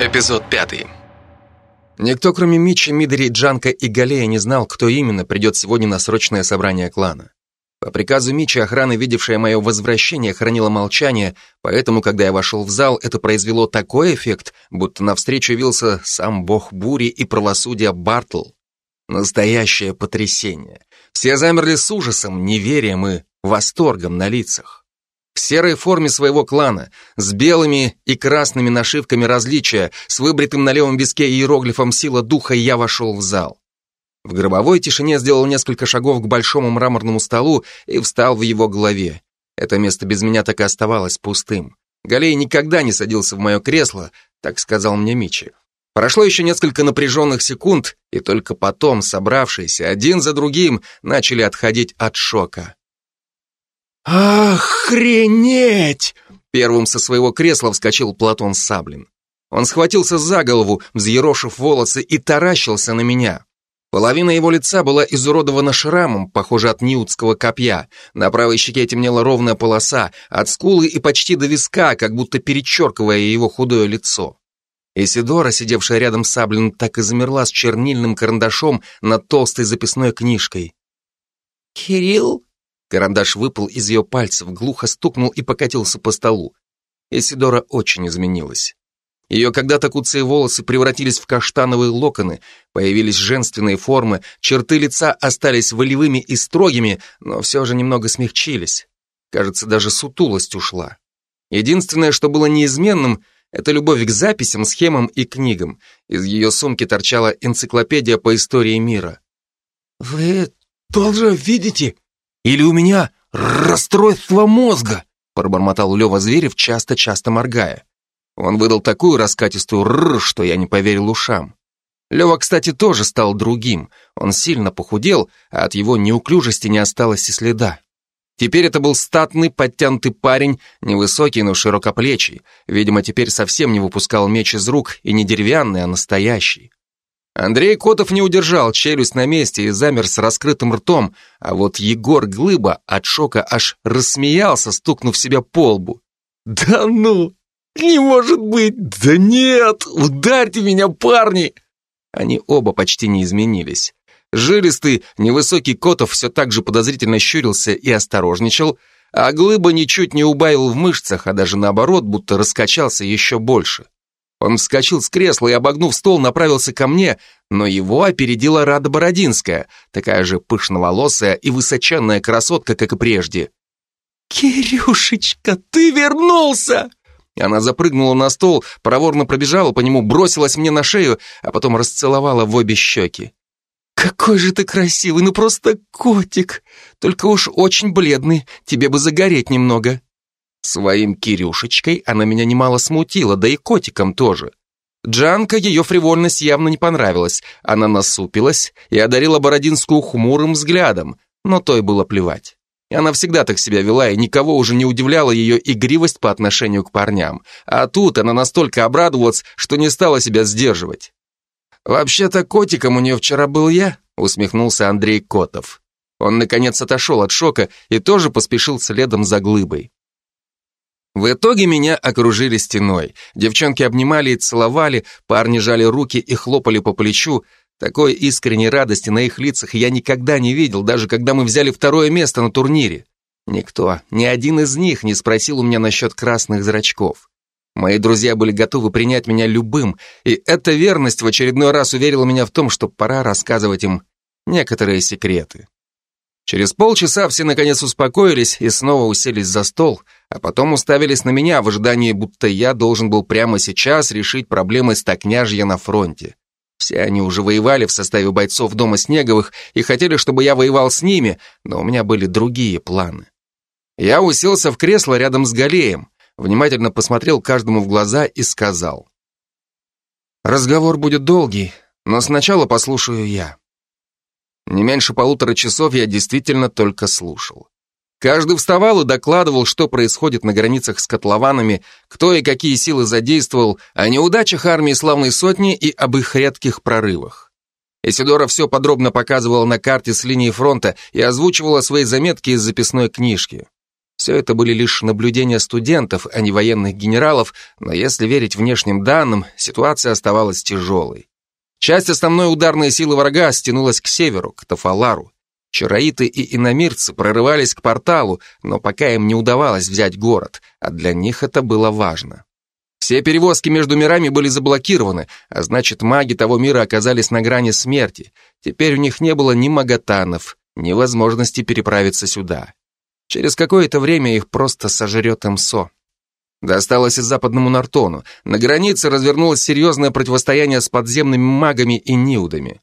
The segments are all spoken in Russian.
Эпизод пятый. Никто, кроме Мичи, Мидери, Джанка и Галея, не знал, кто именно придет сегодня на срочное собрание клана. По приказу Мичи охрана, видевшая мое возвращение, хранила молчание, поэтому, когда я вошел в зал, это произвело такой эффект, будто навстречу явился сам бог бури и правосудия Бартл. Настоящее потрясение. Все замерли с ужасом, неверием и восторгом на лицах. В серой форме своего клана, с белыми и красными нашивками различия, с выбритым на левом виске иероглифом «Сила духа» я вошел в зал. В гробовой тишине сделал несколько шагов к большому мраморному столу и встал в его главе. Это место без меня так и оставалось пустым. Галей никогда не садился в мое кресло, так сказал мне Мичи. Прошло еще несколько напряженных секунд, и только потом собравшиеся один за другим начали отходить от шока. «Охренеть!» Первым со своего кресла вскочил Платон Саблин. Он схватился за голову, взъерошив волосы, и таращился на меня. Половина его лица была изуродована шрамом, похоже, от ниутского копья. На правой щеке темнела ровная полоса, от скулы и почти до виска, как будто перечеркивая его худое лицо. Исидора, сидевшая рядом с Саблин, так и замерла с чернильным карандашом над толстой записной книжкой. «Кирилл?» Карандаш выпал из ее пальцев, глухо стукнул и покатился по столу. Эсидора очень изменилась. Ее когда-то куцые волосы превратились в каштановые локоны, появились женственные формы, черты лица остались волевыми и строгими, но все же немного смягчились. Кажется, даже сутулость ушла. Единственное, что было неизменным, это любовь к записям, схемам и книгам. Из ее сумки торчала энциклопедия по истории мира. «Вы тоже видите?» Или у меня расстройство мозга?» пробормотал Лева Зверев, часто-часто моргая. Он выдал такую раскатистую «рррр», что я не поверил ушам. Лева, кстати, тоже стал другим. Он сильно похудел, а от его неуклюжести не осталось и следа. Теперь это был статный, подтянутый парень, невысокий, но широкоплечий. Видимо, теперь совсем не выпускал меч из рук, и не деревянный, а настоящий. Андрей Котов не удержал челюсть на месте и замер с раскрытым ртом, а вот Егор Глыба от шока аж рассмеялся, стукнув себя по лбу. «Да ну! Не может быть! Да нет! Ударьте меня, парни!» Они оба почти не изменились. Жилистый, невысокий Котов все так же подозрительно щурился и осторожничал, а Глыба ничуть не убавил в мышцах, а даже наоборот, будто раскачался еще больше. Он вскочил с кресла и, обогнув стол, направился ко мне, но его опередила Рада Бородинская, такая же пышноволосая и высоченная красотка, как и прежде. «Кирюшечка, ты вернулся!» Она запрыгнула на стол, проворно пробежала по нему, бросилась мне на шею, а потом расцеловала в обе щеки. «Какой же ты красивый, ну просто котик! Только уж очень бледный, тебе бы загореть немного». Своим Кирюшечкой она меня немало смутила, да и котиком тоже. Джанка ее фривольность явно не понравилась. Она насупилась и одарила Бородинскую хмурым взглядом, но той было плевать. Она всегда так себя вела, и никого уже не удивляла ее игривость по отношению к парням. А тут она настолько обрадовалась, что не стала себя сдерживать. «Вообще-то котиком у нее вчера был я», усмехнулся Андрей Котов. Он, наконец, отошел от шока и тоже поспешил следом за глыбой. В итоге меня окружили стеной. Девчонки обнимали и целовали, парни жали руки и хлопали по плечу. Такой искренней радости на их лицах я никогда не видел, даже когда мы взяли второе место на турнире. Никто, ни один из них не спросил у меня насчет красных зрачков. Мои друзья были готовы принять меня любым, и эта верность в очередной раз уверила меня в том, что пора рассказывать им некоторые секреты. Через полчаса все наконец успокоились и снова уселись за стол, а потом уставились на меня в ожидании, будто я должен был прямо сейчас решить проблемы стокняжья на фронте. Все они уже воевали в составе бойцов Дома Снеговых и хотели, чтобы я воевал с ними, но у меня были другие планы. Я уселся в кресло рядом с Галеем, внимательно посмотрел каждому в глаза и сказал. «Разговор будет долгий, но сначала послушаю я». Не меньше полутора часов я действительно только слушал. Каждый вставал и докладывал, что происходит на границах с котлованами, кто и какие силы задействовал, о неудачах армии славной сотни и об их редких прорывах. Эсидора все подробно показывала на карте с линии фронта и озвучивала свои заметки из записной книжки. Все это были лишь наблюдения студентов, а не военных генералов, но если верить внешним данным, ситуация оставалась тяжелой. Часть основной ударной силы врага стянулась к северу, к Тафалару. Чароиты и иномирцы прорывались к порталу, но пока им не удавалось взять город, а для них это было важно. Все перевозки между мирами были заблокированы, а значит, маги того мира оказались на грани смерти. Теперь у них не было ни магатанов, ни возможности переправиться сюда. Через какое-то время их просто сожрет МСО. Досталось и западному Нартону. На границе развернулось серьезное противостояние с подземными магами и ниудами.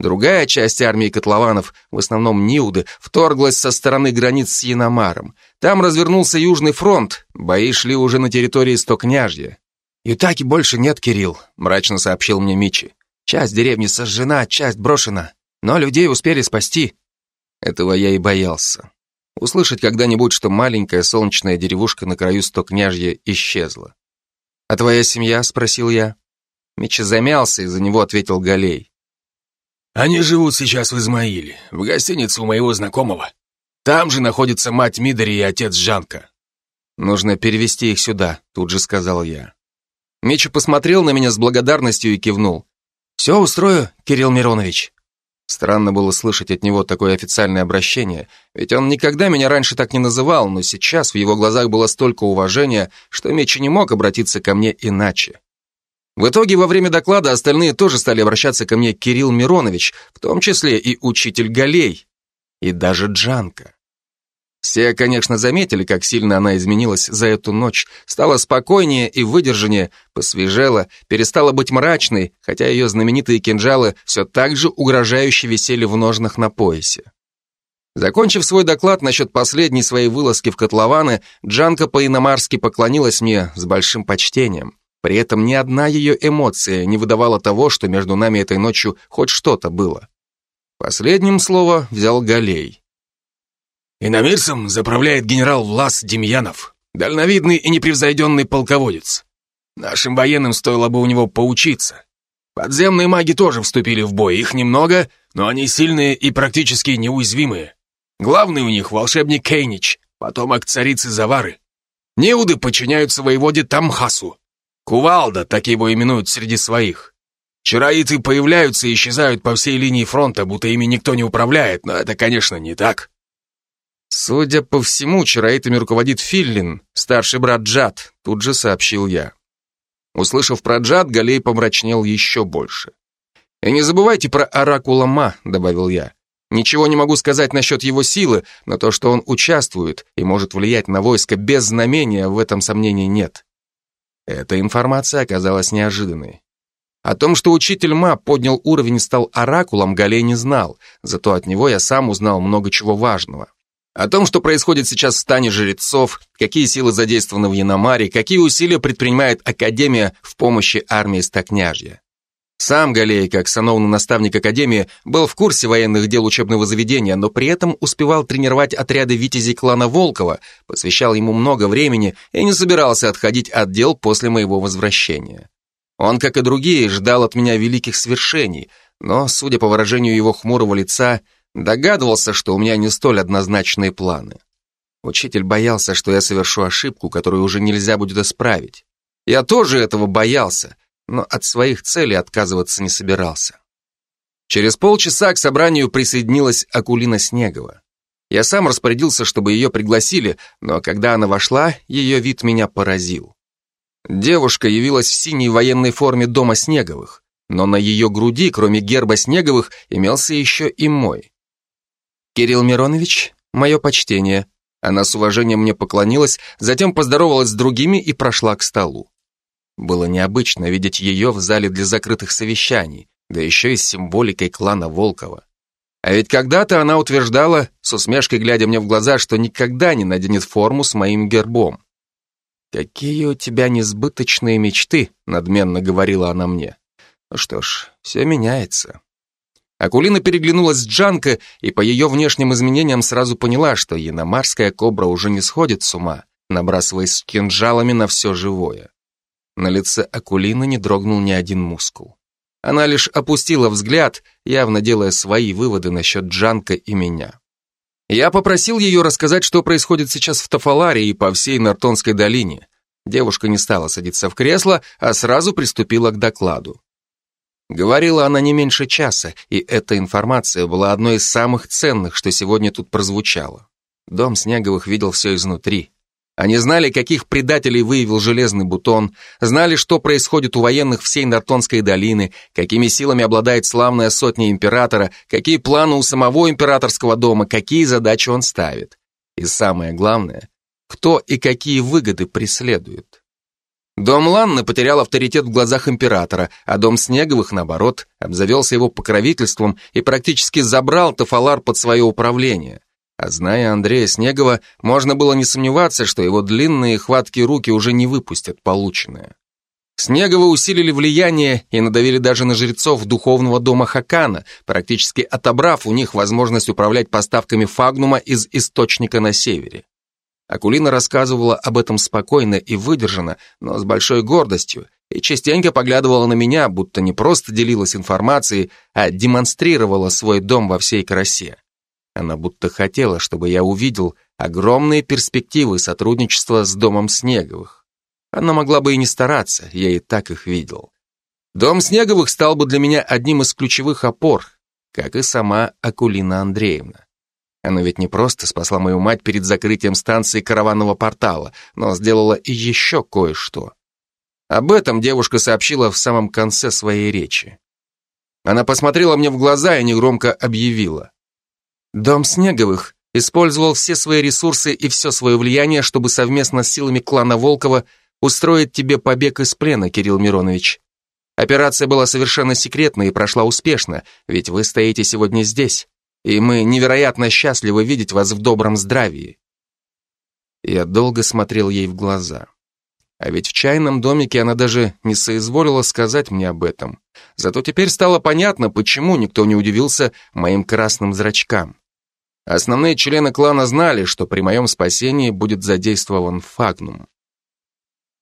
Другая часть армии котлованов, в основном ниуды, вторглась со стороны границ с Яномаром. Там развернулся Южный фронт, бои шли уже на территории Стокняжья. «Ютаки больше нет, Кирилл», — мрачно сообщил мне Мичи. «Часть деревни сожжена, часть брошена, но людей успели спасти». Этого я и боялся. Услышать когда-нибудь, что маленькая солнечная деревушка на краю стокняжья исчезла. «А твоя семья?» — спросил я. Митча замялся, и за него ответил Галей. «Они живут сейчас в Измаиле, в гостинице у моего знакомого. Там же находится мать Мидори и отец Жанка». «Нужно перевести их сюда», — тут же сказал я. Митча посмотрел на меня с благодарностью и кивнул. «Все устрою, Кирилл Миронович». Странно было слышать от него такое официальное обращение, ведь он никогда меня раньше так не называл, но сейчас в его глазах было столько уважения, что Мечи не мог обратиться ко мне иначе. В итоге во время доклада остальные тоже стали обращаться ко мне Кирилл Миронович, в том числе и учитель Галей, и даже Джанка. Все, конечно, заметили, как сильно она изменилась за эту ночь, стала спокойнее и выдержаннее, посвежела, перестала быть мрачной, хотя ее знаменитые кинжалы все так же угрожающе висели в ножнах на поясе. Закончив свой доклад насчет последней своей вылазки в котлованы, Джанка по-иномарски поклонилась мне с большим почтением. При этом ни одна ее эмоция не выдавала того, что между нами этой ночью хоть что-то было. Последним слово взял Галей. Иномирцем заправляет генерал Влас Демьянов, дальновидный и непревзойденный полководец. Нашим военным стоило бы у него поучиться. Подземные маги тоже вступили в бой, их немного, но они сильные и практически неуязвимые. Главный у них волшебник Кейнич, потомок царицы Завары. Неуды подчиняются воеводе Тамхасу. Кувалда, так его именуют среди своих. Чароиты появляются и исчезают по всей линии фронта, будто ими никто не управляет, но это, конечно, не так. Судя по всему, чароитами руководит Филлин, старший брат Джад, тут же сообщил я. Услышав про Джад, Галей помрачнел еще больше. «И не забывайте про Оракула Ма», — добавил я. «Ничего не могу сказать насчет его силы, но то, что он участвует и может влиять на войско без знамения, в этом сомнений нет». Эта информация оказалась неожиданной. О том, что учитель Ма поднял уровень и стал оракулом, Галей не знал, зато от него я сам узнал много чего важного. О том, что происходит сейчас в стане жрецов, какие силы задействованы в Яномаре, какие усилия предпринимает Академия в помощи армии Стокняжья. Сам Галей, как сановный наставник Академии, был в курсе военных дел учебного заведения, но при этом успевал тренировать отряды витязей клана Волкова, посвящал ему много времени и не собирался отходить от дел после моего возвращения. Он, как и другие, ждал от меня великих свершений, но, судя по выражению его хмурого лица, Догадывался, что у меня не столь однозначные планы. Учитель боялся, что я совершу ошибку, которую уже нельзя будет исправить. Я тоже этого боялся, но от своих целей отказываться не собирался. Через полчаса к собранию присоединилась Акулина Снегова. Я сам распорядился, чтобы ее пригласили, но когда она вошла, ее вид меня поразил. Девушка явилась в синей военной форме дома Снеговых, но на ее груди, кроме герба Снеговых, имелся еще и мой. «Кирилл Миронович, мое почтение». Она с уважением мне поклонилась, затем поздоровалась с другими и прошла к столу. Было необычно видеть ее в зале для закрытых совещаний, да еще и с символикой клана Волкова. А ведь когда-то она утверждала, с усмешкой глядя мне в глаза, что никогда не наденет форму с моим гербом. «Какие у тебя несбыточные мечты», — надменно говорила она мне. Ну что ж, все меняется. Акулина переглянулась с Джанко и по ее внешним изменениям сразу поняла, что яномарская кобра уже не сходит с ума, набрасываясь кинжалами на все живое. На лице Акулины не дрогнул ни один мускул. Она лишь опустила взгляд, явно делая свои выводы насчет Джанка и меня. Я попросил ее рассказать, что происходит сейчас в Тафаларе и по всей Нартонской долине. Девушка не стала садиться в кресло, а сразу приступила к докладу. Говорила она не меньше часа, и эта информация была одной из самых ценных, что сегодня тут прозвучало. Дом Снеговых видел все изнутри. Они знали, каких предателей выявил Железный Бутон, знали, что происходит у военных всей Нартонской долины, какими силами обладает славная сотня императора, какие планы у самого императорского дома, какие задачи он ставит. И самое главное, кто и какие выгоды преследует. Дом Ланны потерял авторитет в глазах императора, а дом Снеговых, наоборот, обзавелся его покровительством и практически забрал Тафалар под свое управление – а зная Андрея Снегова, можно было не сомневаться, что его длинные хваткие руки уже не выпустят полученное. Снеговы усилили влияние и надавили даже на жрецов духовного дома Хакана, практически отобрав у них возможность управлять поставками фагнума из источника на севере. Акулина рассказывала об этом спокойно и выдержанно, но с большой гордостью, и частенько поглядывала на меня, будто не просто делилась информацией, а демонстрировала свой дом во всей красе. Она будто хотела, чтобы я увидел огромные перспективы сотрудничества с Домом Снеговых. Она могла бы и не стараться, я и так их видел. Дом Снеговых стал бы для меня одним из ключевых опор, как и сама Акулина Андреевна. Она ведь не просто спасла мою мать перед закрытием станции караванного портала, но сделала и еще кое-что. Об этом девушка сообщила в самом конце своей речи. Она посмотрела мне в глаза и негромко объявила. Дом Снеговых использовал все свои ресурсы и все свое влияние, чтобы совместно с силами клана Волкова устроить тебе побег из плена, Кирилл Миронович. Операция была совершенно секретной и прошла успешно, ведь вы стоите сегодня здесь, и мы невероятно счастливы видеть вас в добром здравии. Я долго смотрел ей в глаза. А ведь в чайном домике она даже не соизволила сказать мне об этом. Зато теперь стало понятно, почему никто не удивился моим красным зрачкам. Основные члены клана знали, что при моем спасении будет задействован Фагнум.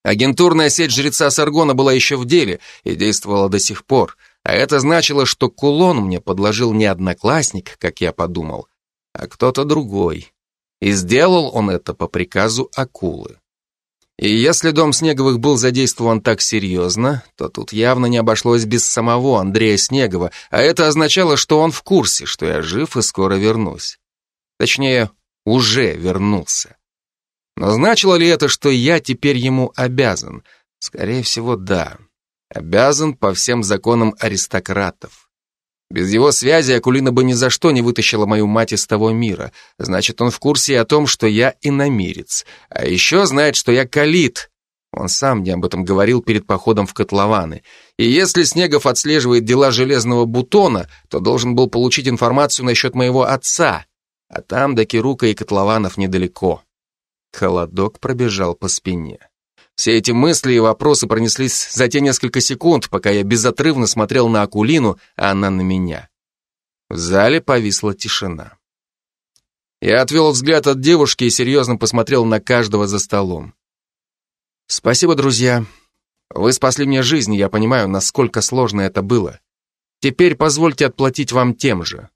Агентурная сеть жреца Саргона была еще в деле и действовала до сих пор, а это значило, что кулон мне подложил не одноклассник, как я подумал, а кто-то другой. И сделал он это по приказу акулы. И если дом Снеговых был задействован так серьезно, то тут явно не обошлось без самого Андрея Снегова, а это означало, что он в курсе, что я жив и скоро вернусь. Точнее, уже вернулся. Но значило ли это, что я теперь ему обязан? Скорее всего, да. Обязан по всем законам аристократов. Без его связи Акулина бы ни за что не вытащила мою мать из того мира. Значит, он в курсе о том, что я иномирец. А еще знает, что я калит. Он сам мне об этом говорил перед походом в котлованы. И если Снегов отслеживает дела железного бутона, то должен был получить информацию насчет моего отца. А там до Кирука и Котлованов недалеко. Холодок пробежал по спине. Все эти мысли и вопросы пронеслись за те несколько секунд, пока я безотрывно смотрел на Акулину, а она на меня. В зале повисла тишина. Я отвел взгляд от девушки и серьезно посмотрел на каждого за столом. Спасибо, друзья. Вы спасли мне жизнь, я понимаю, насколько сложно это было. Теперь позвольте отплатить вам тем же.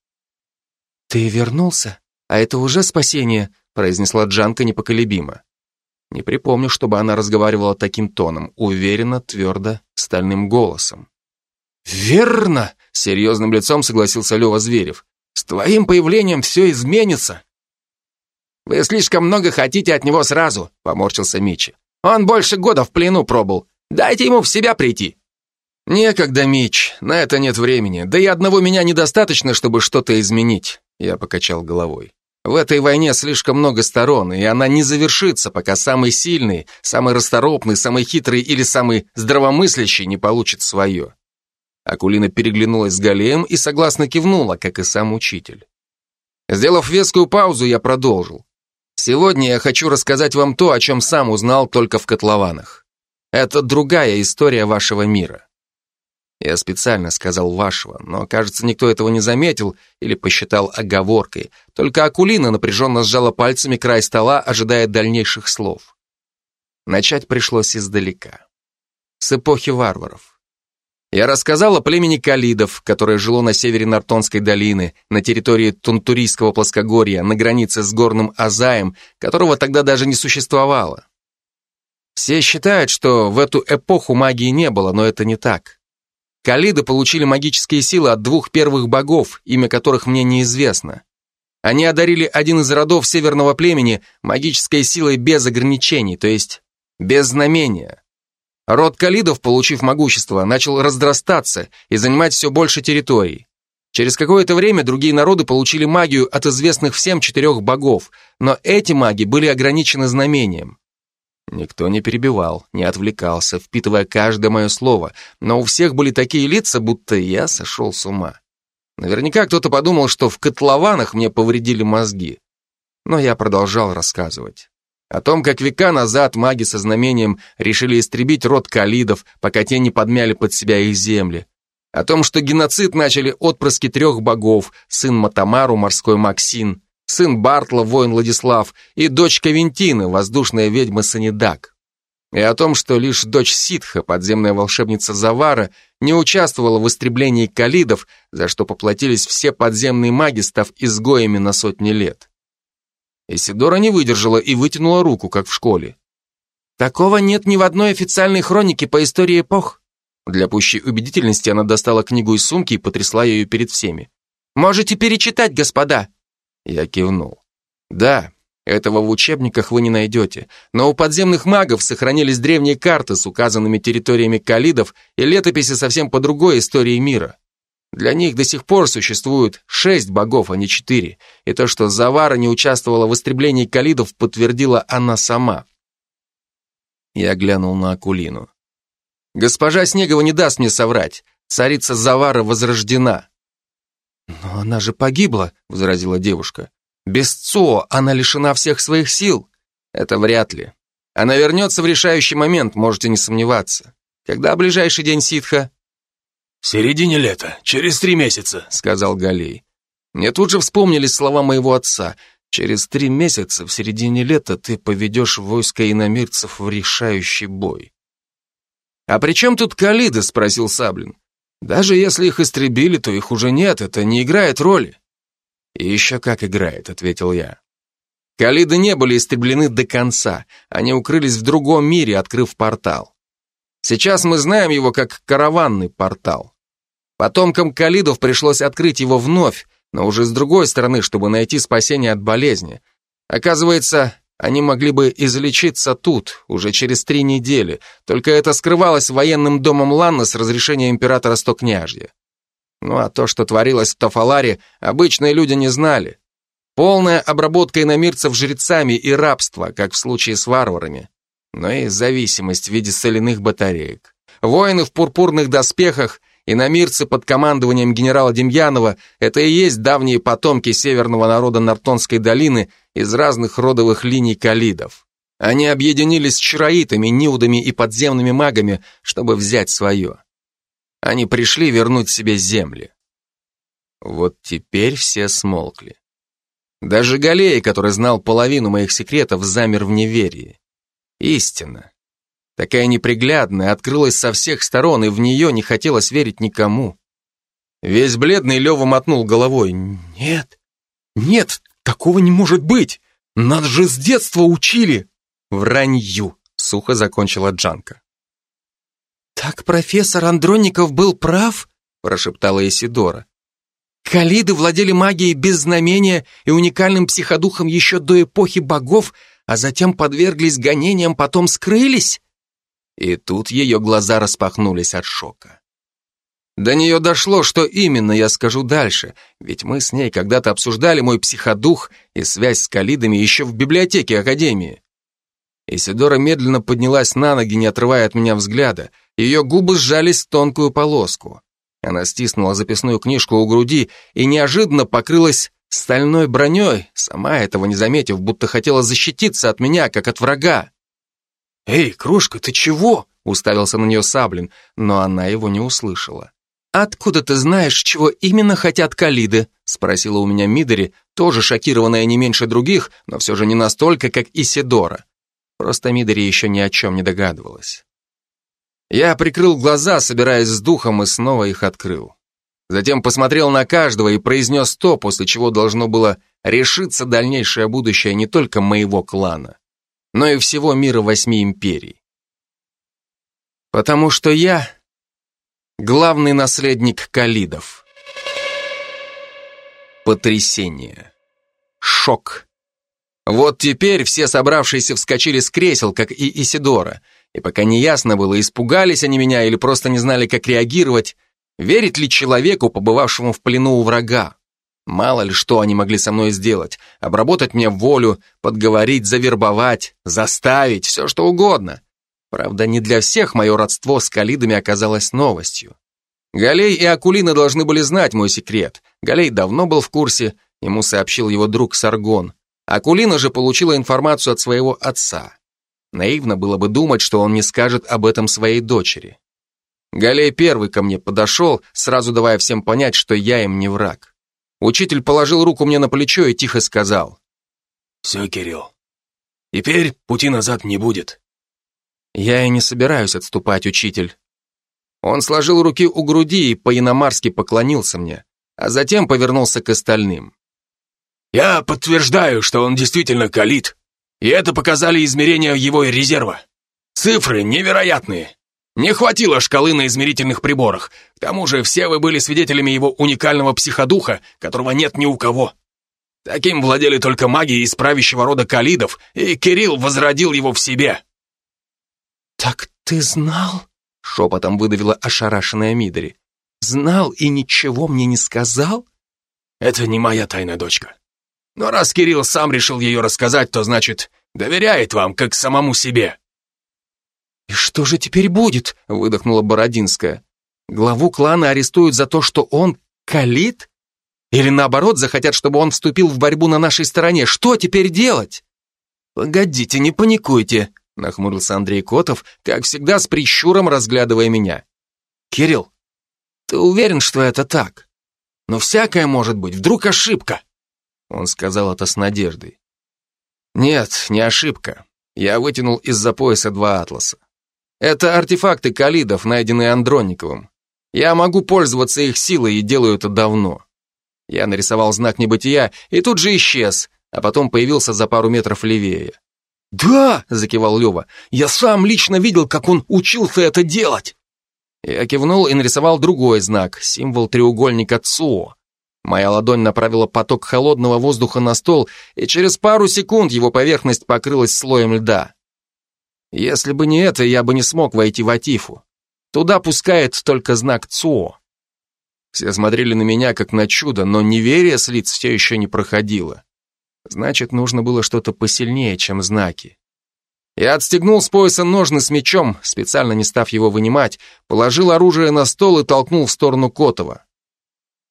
Ты вернулся? «А это уже спасение», — произнесла Джанка непоколебимо. Не припомню, чтобы она разговаривала таким тоном, уверенно, твердо, стальным голосом. «Верно!» — серьезным лицом согласился Лева Зверев. «С твоим появлением все изменится!» «Вы слишком много хотите от него сразу», — поморщился Мичи. «Он больше года в плену пробыл. Дайте ему в себя прийти». «Некогда, Мич, на это нет времени. Да и одного меня недостаточно, чтобы что-то изменить. Я покачал головой. В этой войне слишком много сторон, и она не завершится, пока самый сильный, самый расторопный, самый хитрый или самый здравомыслящий не получит свое. Акулина переглянулась с Галеем и согласно кивнула, как и сам учитель. Сделав вескую паузу, я продолжил. Сегодня я хочу рассказать вам то, о чем сам узнал только в котлованах. Это другая история вашего мира. Я специально сказал вашего, но, кажется, никто этого не заметил или посчитал оговоркой. Только Акулина напряженно сжала пальцами край стола, ожидая дальнейших слов. Начать пришлось издалека. С эпохи варваров. Я рассказал о племени Калидов, которое жило на севере Нартонской долины, на территории Тунтурийского плоскогорья, на границе с горным Азаем, которого тогда даже не существовало. Все считают, что в эту эпоху магии не было, но это не так. Калиды получили магические силы от двух первых богов, имя которых мне неизвестно. Они одарили один из родов северного племени магической силой без ограничений, то есть без знамения. Род Калидов, получив могущество, начал раздрастаться и занимать все больше территорий. Через какое-то время другие народы получили магию от известных всем четырех богов, но эти маги были ограничены знамением. Никто не перебивал, не отвлекался, впитывая каждое мое слово, но у всех были такие лица, будто я сошел с ума. Наверняка кто-то подумал, что в котлованах мне повредили мозги. Но я продолжал рассказывать. О том, как века назад маги со знамением решили истребить род калидов, пока те не подмяли под себя их земли. О том, что геноцид начали отпрыски трех богов, сын Матамару, морской Максин, сын Бартла, воин Владислав, и дочь Кавентины, воздушная ведьма Санидак. И о том, что лишь дочь Ситха, подземная волшебница Завара, не участвовала в истреблении калидов, за что поплатились все подземные маги, став изгоями на сотни лет. Исидора не выдержала и вытянула руку, как в школе. «Такого нет ни в одной официальной хронике по истории эпох». Для пущей убедительности она достала книгу из сумки и потрясла ее перед всеми. «Можете перечитать, господа!» Я кивнул. «Да, этого в учебниках вы не найдете, но у подземных магов сохранились древние карты с указанными территориями калидов и летописи совсем по другой истории мира. Для них до сих пор существует шесть богов, а не четыре, и то, что Завара не участвовала в истреблении калидов, подтвердила она сама. Я глянул на Акулину. Госпожа Снегова не даст мне соврать. Царица Завара возрождена. Но она же погибла, возразила девушка. Без ЦО она лишена всех своих сил. Это вряд ли. Она вернется в решающий момент, можете не сомневаться. Когда ближайший день ситха? «В середине лета, через три месяца», — сказал Галей. Мне тут же вспомнились слова моего отца. «Через три месяца, в середине лета, ты поведешь войско иномирцев в решающий бой». «А при чем тут Калиды?» — спросил Саблин. «Даже если их истребили, то их уже нет, это не играет роли». «И еще как играет», — ответил я. Калиды не были истреблены до конца, они укрылись в другом мире, открыв портал. Сейчас мы знаем его как караванный портал. Потомкам Калидов пришлось открыть его вновь, но уже с другой стороны, чтобы найти спасение от болезни. Оказывается, они могли бы излечиться тут, уже через три недели, только это скрывалось военным домом Ланна с разрешения императора Стокняжья. Ну а то, что творилось в Тофаларе, обычные люди не знали. Полная обработка иномирцев жрецами и рабство, как в случае с варварами. Но и зависимость в виде соляных батареек. Воины в пурпурных доспехах – Иномирцы под командованием генерала Демьянова – это и есть давние потомки северного народа Нартонской долины из разных родовых линий калидов. Они объединились с чароитами, ниудами и подземными магами, чтобы взять свое. Они пришли вернуть себе земли. Вот теперь все смолкли. Даже Галей, который знал половину моих секретов, замер в неверии. Истина такая неприглядная, открылась со всех сторон, и в нее не хотелось верить никому. Весь бледный Лева мотнул головой. «Нет, нет, такого не может быть! Нас же с детства учили!» «Вранью!» — сухо закончила Джанка. «Так профессор Андронников был прав?» — прошептала Исидора. «Калиды владели магией без знамения и уникальным психодухом еще до эпохи богов, а затем подверглись гонениям, потом скрылись?» И тут ее глаза распахнулись от шока. До нее дошло, что именно я скажу дальше, ведь мы с ней когда-то обсуждали мой психодух и связь с калидами еще в библиотеке Академии. Исидора медленно поднялась на ноги, не отрывая от меня взгляда. Ее губы сжались в тонкую полоску. Она стиснула записную книжку у груди и неожиданно покрылась стальной броней, сама этого не заметив, будто хотела защититься от меня, как от врага. «Эй, крошка, ты чего?» — уставился на нее Саблин, но она его не услышала. «Откуда ты знаешь, чего именно хотят Калиды?» — спросила у меня Мидори, тоже шокированная не меньше других, но все же не настолько, как Исидора. Просто Мидори еще ни о чем не догадывалась. Я прикрыл глаза, собираясь с духом, и снова их открыл. Затем посмотрел на каждого и произнес то, после чего должно было решиться дальнейшее будущее не только моего клана, но и всего мира восьми империй. Потому что я главный наследник Калидов. Потрясение. Шок. Вот теперь все собравшиеся вскочили с кресел, как и Исидора, и пока не ясно было, испугались они меня или просто не знали, как реагировать, верить ли человеку, побывавшему в плену у врага. Мало ли что они могли со мной сделать, обработать мне волю, подговорить, завербовать, заставить, все что угодно. Правда, не для всех мое родство с калидами оказалось новостью. Галей и Акулина должны были знать мой секрет. Галей давно был в курсе, ему сообщил его друг Саргон. Акулина же получила информацию от своего отца. Наивно было бы думать, что он не скажет об этом своей дочери. Галей первый ко мне подошел, сразу давая всем понять, что я им не враг. Учитель положил руку мне на плечо и тихо сказал. «Все, Кирилл, теперь пути назад не будет. Я и не собираюсь отступать, учитель. Он сложил руки у груди и по-иномарски поклонился мне, а затем повернулся к остальным. Я подтверждаю, что он действительно калит, и это показали измерения его резерва. Цифры невероятные. Не хватило шкалы на измерительных приборах. К тому же все вы были свидетелями его уникального психодуха, которого нет ни у кого. Таким владели только маги из правящего рода калидов, и Кирилл возродил его в себе. «Так ты знал?» — шепотом выдавила ошарашенная Мидори. «Знал и ничего мне не сказал?» «Это не моя тайна, дочка. Но раз Кирилл сам решил ее рассказать, то значит, доверяет вам, как самому себе». «И что же теперь будет?» — выдохнула Бородинская. «Главу клана арестуют за то, что он калит? Или наоборот, захотят, чтобы он вступил в борьбу на нашей стороне? Что теперь делать?» «Погодите, не паникуйте», Нахмурился Андрей Котов, как всегда с прищуром разглядывая меня. «Кирилл, ты уверен, что это так? Но всякое может быть, вдруг ошибка?» Он сказал это с надеждой. «Нет, не ошибка. Я вытянул из-за пояса два атласа. Это артефакты калидов, найденные Андронниковым. Я могу пользоваться их силой и делаю это давно. Я нарисовал знак небытия и тут же исчез, а потом появился за пару метров левее. «Да!» — закивал Лева. «Я сам лично видел, как он учился это делать!» Я кивнул и нарисовал другой знак, символ треугольника ЦУО. Моя ладонь направила поток холодного воздуха на стол, и через пару секунд его поверхность покрылась слоем льда. Если бы не это, я бы не смог войти в Атифу. Туда пускает только знак ЦУО. Все смотрели на меня как на чудо, но неверие с лиц все еще не проходило. Значит, нужно было что-то посильнее, чем знаки. Я отстегнул с пояса ножны с мечом, специально не став его вынимать, положил оружие на стол и толкнул в сторону Котова.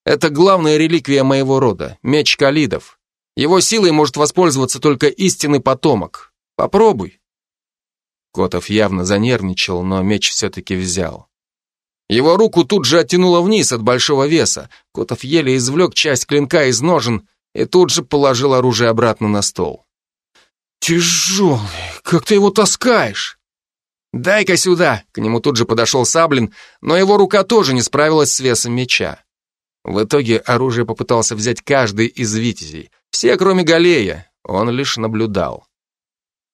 Это главная реликвия моего рода, меч Калидов. Его силой может воспользоваться только истинный потомок. Попробуй. Котов явно занервничал, но меч все-таки взял. Его руку тут же оттянуло вниз от большого веса. Котов еле извлек часть клинка из ножен и тут же положил оружие обратно на стол. «Тяжелый, как ты его таскаешь?» «Дай-ка сюда!» К нему тут же подошел Саблин, но его рука тоже не справилась с весом меча. В итоге оружие попытался взять каждый из витязей. Все, кроме Галея. Он лишь наблюдал.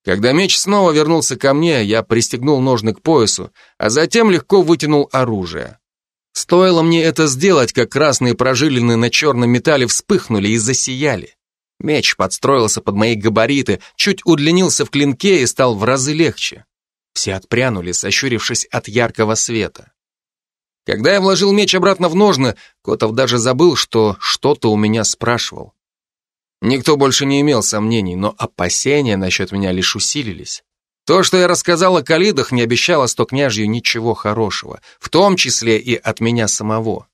Когда меч снова вернулся ко мне, я пристегнул ножны к поясу, а затем легко вытянул оружие. Стоило мне это сделать, как красные прожилины на черном металле вспыхнули и засияли. Меч подстроился под мои габариты, чуть удлинился в клинке и стал в разы легче. Все отпрянули, сощурившись от яркого света. Когда я вложил меч обратно в ножны, Котов даже забыл, что что-то у меня спрашивал. Никто больше не имел сомнений, но опасения насчет меня лишь усилились. То, что я рассказал о Калидах, не обещало стокняжью ничего хорошего, в том числе и от меня самого.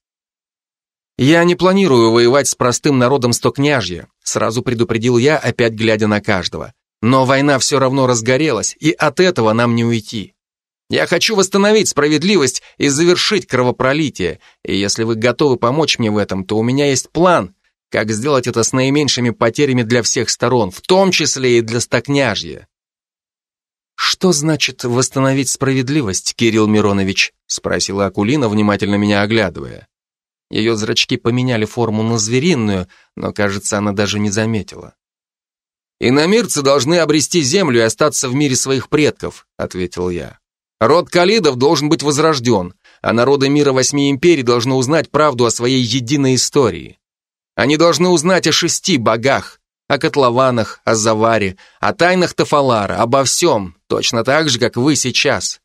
Я не планирую воевать с простым народом стокняжья, сразу предупредил я, опять глядя на каждого. Но война все равно разгорелась, и от этого нам не уйти. Я хочу восстановить справедливость и завершить кровопролитие, и если вы готовы помочь мне в этом, то у меня есть план, как сделать это с наименьшими потерями для всех сторон, в том числе и для стокняжья. «Что значит восстановить справедливость, Кирилл Миронович?» спросила Акулина, внимательно меня оглядывая. Ее зрачки поменяли форму на звериную, но, кажется, она даже не заметила. «Иномирцы должны обрести землю и остаться в мире своих предков», ответил я. «Род Калидов должен быть возрожден, а народы мира восьми империй должны узнать правду о своей единой истории. Они должны узнать о шести богах, о котлованах, о заваре, о тайнах Тафалара, обо всем, точно так же, как вы сейчас.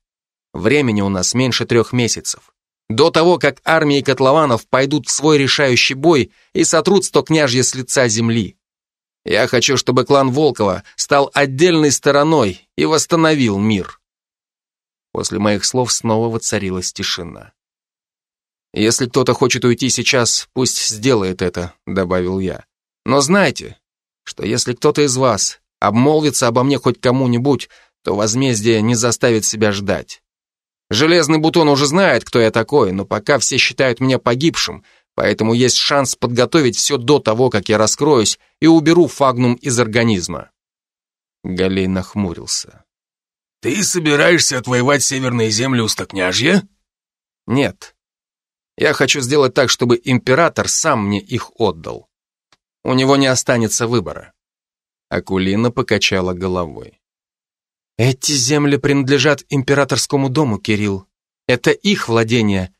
Времени у нас меньше трех месяцев. До того, как армии котлованов пойдут в свой решающий бой и сотрут сто княжья с лица земли. Я хочу, чтобы клан Волкова стал отдельной стороной и восстановил мир. После моих слов снова воцарилась тишина. «Если кто-то хочет уйти сейчас, пусть сделает это», — добавил я. «Но знайте, что если кто-то из вас обмолвится обо мне хоть кому-нибудь, то возмездие не заставит себя ждать. Железный бутон уже знает, кто я такой, но пока все считают меня погибшим, поэтому есть шанс подготовить все до того, как я раскроюсь и уберу фагнум из организма. Галей нахмурился. «Ты собираешься отвоевать северные земли у Стокняжья?» «Нет. Я хочу сделать так, чтобы император сам мне их отдал. У него не останется выбора. Акулина покачала головой. Эти земли принадлежат императорскому дому, Кирилл. Это их владение.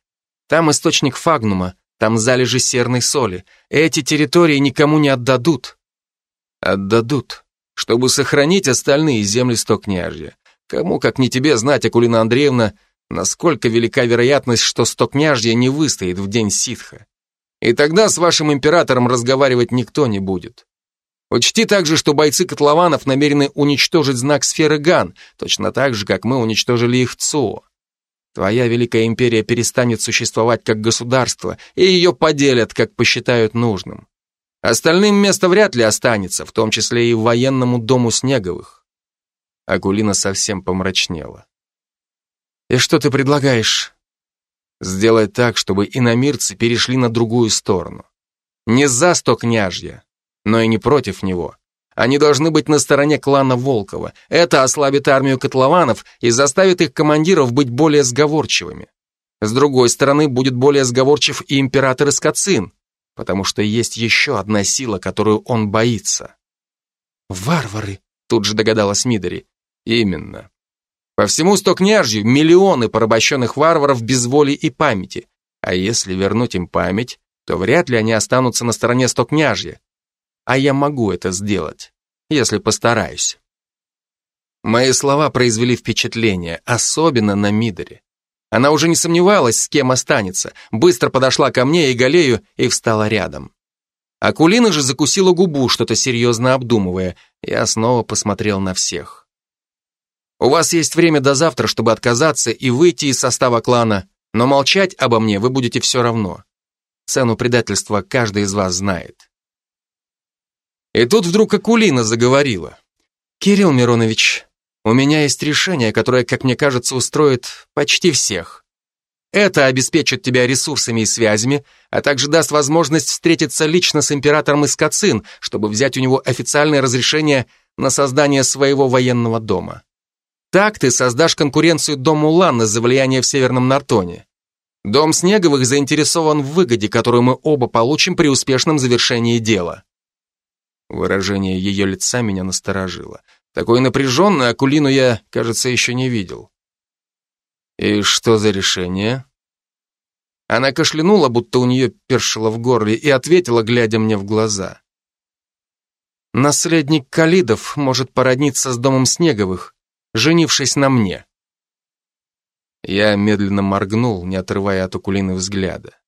Там источник фагнума, там залежи серной соли. Эти территории никому не отдадут. Отдадут, чтобы сохранить остальные земли Стокняжья. Кому, как не тебе, знать, Акулина Андреевна, насколько велика вероятность, что Стокняжье не выстоит в день ситха. И тогда с вашим императором разговаривать никто не будет. Учти также, что бойцы котлованов намерены уничтожить знак сферы Ган, точно так же, как мы уничтожили их ЦУО. Твоя Великая Империя перестанет существовать как государство, и ее поделят, как посчитают нужным. Остальным место вряд ли останется, в том числе и военному дому Снеговых. Акулина совсем помрачнела. «И что ты предлагаешь?» Сделать так, чтобы иномирцы перешли на другую сторону. Не за сто княжья, но и не против него. Они должны быть на стороне клана Волкова. Это ослабит армию котлованов и заставит их командиров быть более сговорчивыми. С другой стороны, будет более сговорчив и император Искацин, потому что есть еще одна сила, которую он боится. «Варвары!» — тут же догадалась Мидори. «Именно. По всему Стокняжью миллионы порабощенных варваров без воли и памяти. А если вернуть им память, то вряд ли они останутся на стороне Стокняжья. А я могу это сделать, если постараюсь. Мои слова произвели впечатление, особенно на Мидоре. Она уже не сомневалась, с кем останется, быстро подошла ко мне и Галею и встала рядом. Акулина же закусила губу, что-то серьезно обдумывая. Я снова посмотрел на всех. У вас есть время до завтра, чтобы отказаться и выйти из состава клана, но молчать обо мне вы будете все равно. Цену предательства каждый из вас знает. И тут вдруг Акулина заговорила. «Кирилл Миронович, у меня есть решение, которое, как мне кажется, устроит почти всех. Это обеспечит тебя ресурсами и связями, а также даст возможность встретиться лично с императором Искацин, чтобы взять у него официальное разрешение на создание своего военного дома. Так ты создашь конкуренцию Дому Ланна за влияние в Северном Нартоне. Дом Снеговых заинтересован в выгоде, которую мы оба получим при успешном завершении дела. Выражение ее лица меня насторожило. Такой напряженной Акулину я, кажется, еще не видел. И что за решение? Она кашлянула, будто у нее першило в горле, и ответила, глядя мне в глаза. Наследник Калидов может породниться с домом Снеговых, женившись на мне. Я медленно моргнул, не отрывая от Акулины взгляда.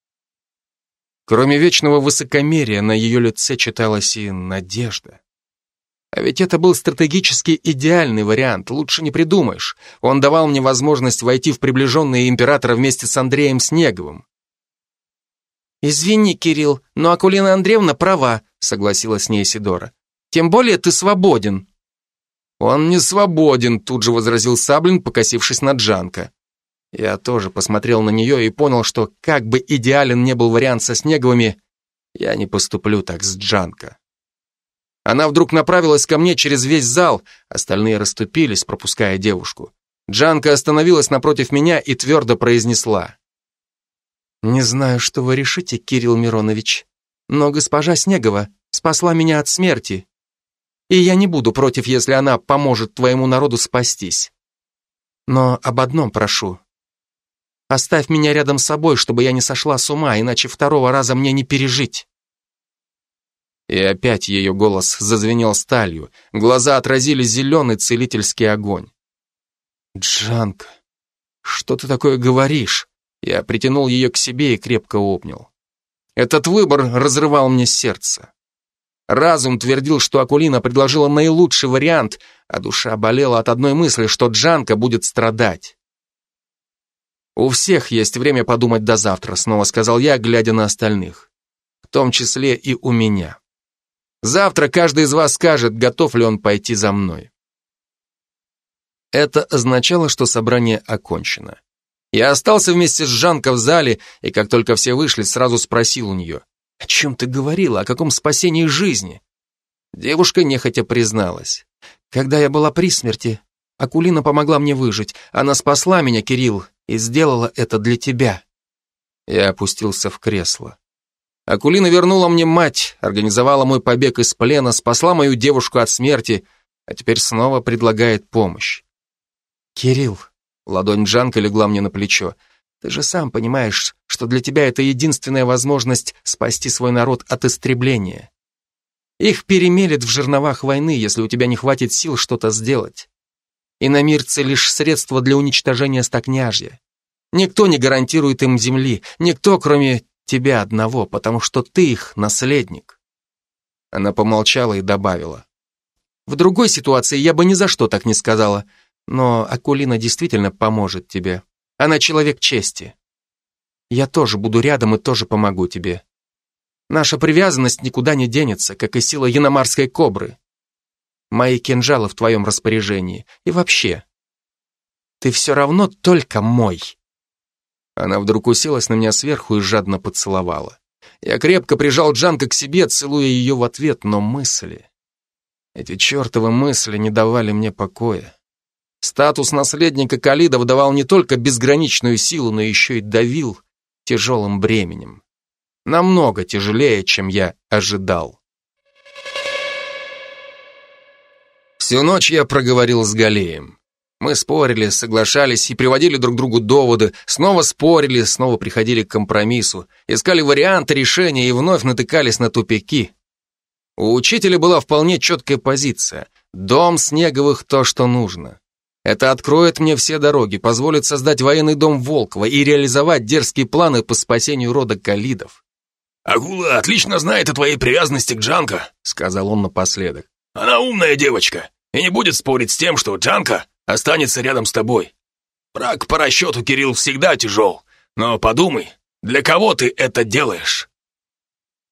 Кроме вечного высокомерия, на ее лице читалась и надежда. А ведь это был стратегически идеальный вариант, лучше не придумаешь. Он давал мне возможность войти в приближенные императора вместе с Андреем Снеговым. «Извини, Кирилл, но Акулина Андреевна права», согласилась с ней Сидора. «Тем более ты свободен». «Он не свободен», тут же возразил Саблин, покосившись на Джанка. Я тоже посмотрел на нее и понял, что как бы идеален не был вариант со Снеговыми, я не поступлю так с Джанка. Она вдруг направилась ко мне через весь зал, остальные расступились, пропуская девушку. Джанка остановилась напротив меня и твердо произнесла. «Не знаю, что вы решите, Кирилл Миронович, но госпожа Снегова спасла меня от смерти, и я не буду против, если она поможет твоему народу спастись. Но об одном прошу. Оставь меня рядом с собой, чтобы я не сошла с ума, иначе второго раза мне не пережить». И опять ее голос зазвенел сталью, глаза отразили зеленый целительский огонь. «Джанка, что ты такое говоришь?» Я притянул ее к себе и крепко обнял. Этот выбор разрывал мне сердце. Разум твердил, что Акулина предложила наилучший вариант, а душа болела от одной мысли, что Джанка будет страдать. «У всех есть время подумать до завтра», снова сказал я, глядя на остальных. В том числе и у меня. Завтра каждый из вас скажет, готов ли он пойти за мной. Это означало, что собрание окончено. Я остался вместе с Жанко в зале, и как только все вышли, сразу спросил у нее, «О чем ты говорила? О каком спасении жизни?» Девушка нехотя призналась. «Когда я была при смерти, Акулина помогла мне выжить. Она спасла меня, Кирилл, и сделала это для тебя». Я опустился в кресло. Акулина вернула мне мать, организовала мой побег из плена, спасла мою девушку от смерти, а теперь снова предлагает помощь. «Кирилл», — ладонь Джанка легла мне на плечо, «ты же сам понимаешь, что для тебя это единственная возможность спасти свой народ от истребления. Их перемелет в жерновах войны, если у тебя не хватит сил что-то сделать. И на мирце лишь средство для уничтожения стокняжья. Никто не гарантирует им земли, никто, кроме тебя одного, потому что ты их наследник». Она помолчала и добавила. «В другой ситуации я бы ни за что так не сказала, но Акулина действительно поможет тебе. Она человек чести. Я тоже буду рядом и тоже помогу тебе. Наша привязанность никуда не денется, как и сила яномарской кобры. Мои кинжалы в твоем распоряжении. И вообще, ты все равно только мой. Она вдруг уселась на меня сверху и жадно поцеловала. Я крепко прижал Джанка к себе, целуя ее в ответ, но мысли... Эти чертовы мысли не давали мне покоя. Статус наследника Калидов давал не только безграничную силу, но еще и давил тяжелым бременем. Намного тяжелее, чем я ожидал. Всю ночь я проговорил с Галеем. Мы спорили, соглашались и приводили друг другу доводы, снова спорили, снова приходили к компромиссу, искали варианты решения и вновь натыкались на тупики. У учителя была вполне четкая позиция. Дом Снеговых то, что нужно. Это откроет мне все дороги, позволит создать военный дом Волкова и реализовать дерзкие планы по спасению рода Калидов. «Агула отлично знает о твоей привязанности к Джанко», — сказал он напоследок. «Она умная девочка и не будет спорить с тем, что Джанка останется рядом с тобой. Брак по расчету, Кирилл, всегда тяжел, но подумай, для кого ты это делаешь?»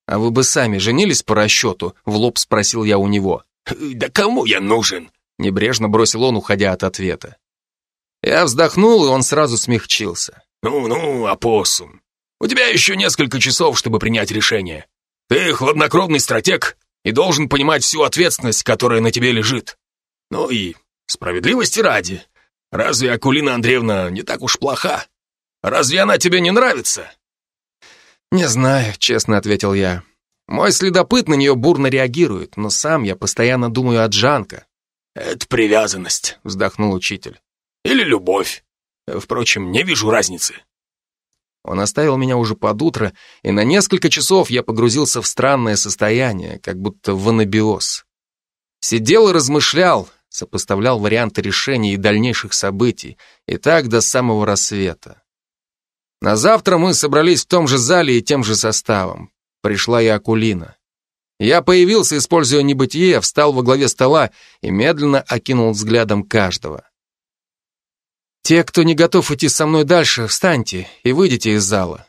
«А вы бы сами женились по расчету?» — в лоб спросил я у него. «Да кому я нужен?» Небрежно бросил он, уходя от ответа. Я вздохнул, и он сразу смягчился. «Ну-ну, опоссум, у тебя еще несколько часов, чтобы принять решение. Ты хладнокровный стратег и должен понимать всю ответственность, которая на тебе лежит. Ну и справедливости ради, разве Акулина Андреевна не так уж плоха? Разве она тебе не нравится?» «Не знаю», — честно ответил я. «Мой следопыт на нее бурно реагирует, но сам я постоянно думаю о Джанко. «Это привязанность», — вздохнул учитель. «Или любовь. Впрочем, не вижу разницы». Он оставил меня уже под утро, и на несколько часов я погрузился в странное состояние, как будто в анабиоз. Сидел и размышлял, сопоставлял варианты решений и дальнейших событий, и так до самого рассвета. На завтра мы собрались в том же зале и тем же составом. Пришла и Акулина. Я появился, используя небытие, встал во главе стола и медленно окинул взглядом каждого. Те, кто не готов идти со мной дальше, встаньте и выйдите из зала.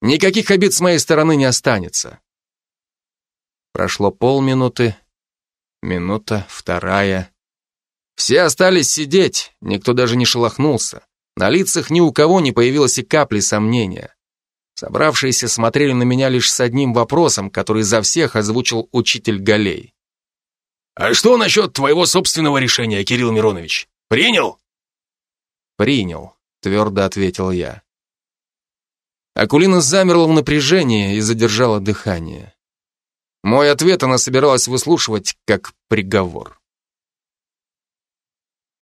Никаких обид с моей стороны не останется. Прошло полминуты, минута, вторая. Все остались сидеть, никто даже не шелохнулся. На лицах ни у кого не появилось и капли сомнения. Собравшиеся смотрели на меня лишь с одним вопросом, который за всех озвучил учитель Галей. А что насчет твоего собственного решения, Кирилл Миронович? Принял? Принял, твердо ответил я. Акулина замерла в напряжении и задержала дыхание. Мой ответ она собиралась выслушивать как приговор.